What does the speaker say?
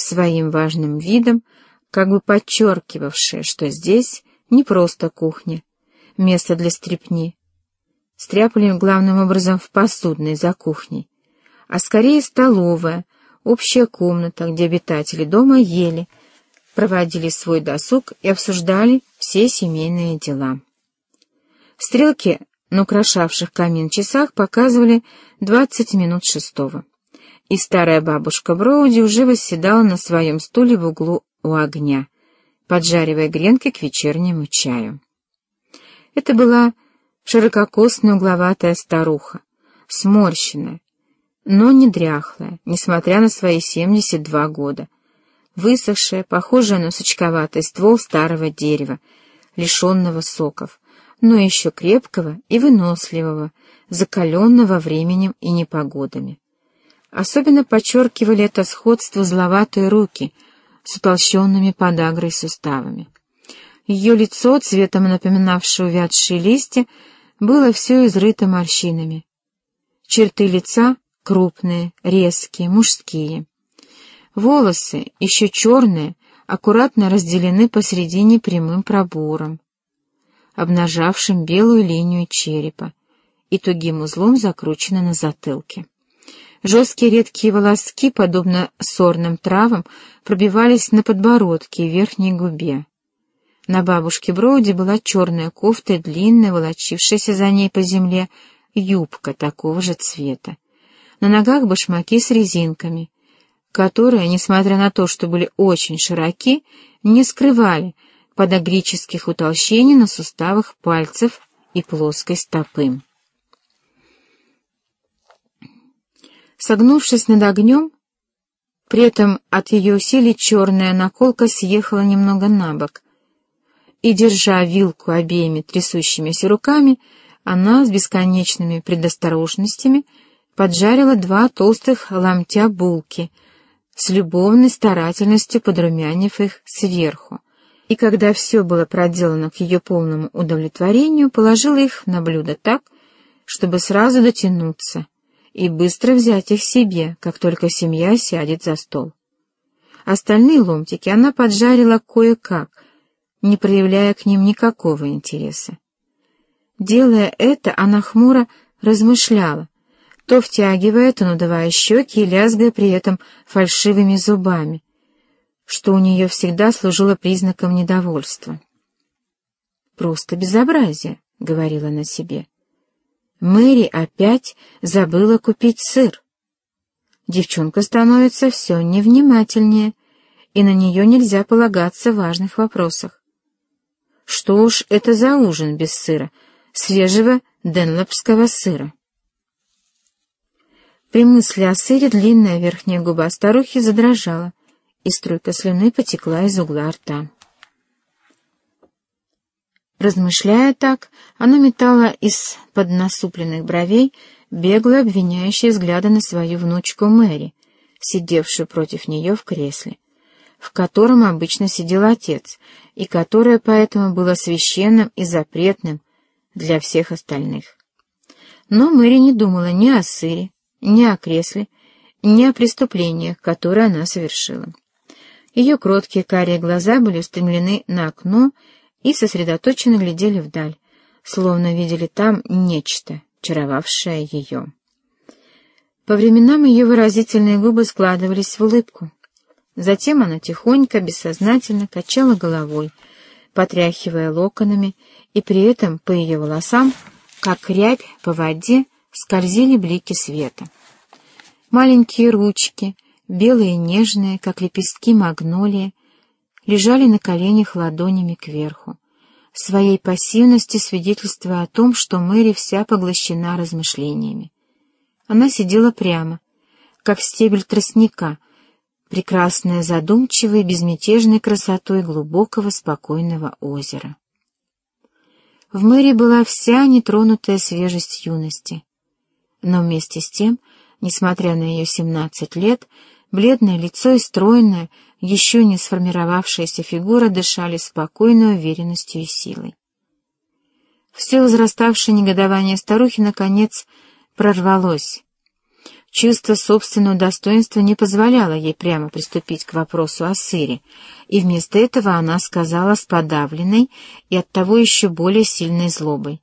своим важным видом, как бы подчеркивавшая, что здесь не просто кухня, место для стрепни. Стряпали главным образом в посудной за кухней, а скорее столовая, общая комната, где обитатели дома ели, проводили свой досуг и обсуждали все семейные дела. Стрелки на украшавших камин часах показывали двадцать минут шестого, и старая бабушка Броуди уже восседала на своем стуле в углу у огня, поджаривая гренки к вечернему чаю. Это была ширококосная угловатая старуха, сморщенная, но не дряхлая, несмотря на свои семьдесят два года, высохшая, похожая на сучковатый ствол старого дерева, лишенного соков, но еще крепкого и выносливого, закаленного временем и непогодами. Особенно подчеркивали это сходство зловатые руки с утолщенными подагрой суставами. Ее лицо, цветом напоминавшее увядшие листья, было все изрыто морщинами. Черты лица крупные, резкие, мужские. Волосы, еще черные, аккуратно разделены посередине прямым пробором, обнажавшим белую линию черепа и тугим узлом закручены на затылке. Жесткие редкие волоски, подобно сорным травам, пробивались на подбородке и верхней губе. На бабушке Броуди была черная кофта длинная, волочившаяся за ней по земле, юбка такого же цвета. На ногах башмаки с резинками, которые, несмотря на то, что были очень широки, не скрывали подогрических утолщений на суставах пальцев и плоской стопы. Согнувшись над огнем, при этом от ее усилий черная наколка съехала немного на бок, и, держа вилку обеими трясущимися руками, она с бесконечными предосторожностями поджарила два толстых ломтя булки, с любовной старательностью подрумянив их сверху, и когда все было проделано к ее полному удовлетворению, положила их на блюдо так, чтобы сразу дотянуться — и быстро взять их себе, как только семья сядет за стол. Остальные ломтики она поджарила кое-как, не проявляя к ним никакого интереса. Делая это, она хмуро размышляла, то втягивая, то надувая щеки и лязгая при этом фальшивыми зубами, что у нее всегда служило признаком недовольства. «Просто безобразие», — говорила она себе. Мэри опять забыла купить сыр. Девчонка становится все невнимательнее, и на нее нельзя полагаться в важных вопросах. Что уж это за ужин без сыра, свежего денлопского сыра? При мысли о сыре длинная верхняя губа старухи задрожала, и струйка слюны потекла из угла рта. Размышляя так, она метала из-под насупленных бровей беглые обвиняющие взгляды на свою внучку Мэри, сидевшую против нее в кресле, в котором обычно сидел отец, и которое поэтому было священным и запретным для всех остальных. Но Мэри не думала ни о сыре, ни о кресле, ни о преступлениях, которые она совершила. Ее кроткие карие глаза были устремлены на окно и сосредоточенно глядели вдаль, словно видели там нечто, чаровавшее ее. По временам ее выразительные губы складывались в улыбку. Затем она тихонько, бессознательно качала головой, потряхивая локонами, и при этом по ее волосам, как рябь по воде, скользили блики света. Маленькие ручки, белые нежные, как лепестки магнолии, лежали на коленях ладонями кверху, своей пассивности свидетельствуя о том, что Мэри вся поглощена размышлениями. Она сидела прямо, как стебель тростника, прекрасная задумчивой, безмятежной красотой глубокого спокойного озера. В Мэри была вся нетронутая свежесть юности, но вместе с тем, несмотря на ее семнадцать лет, бледное лицо и стройное, еще не сформировавшаяся фигура дышали спокойной уверенностью и силой. Все возраставшее негодование старухи, наконец, прорвалось. Чувство собственного достоинства не позволяло ей прямо приступить к вопросу о сыре, и вместо этого она сказала с подавленной и оттого еще более сильной злобой.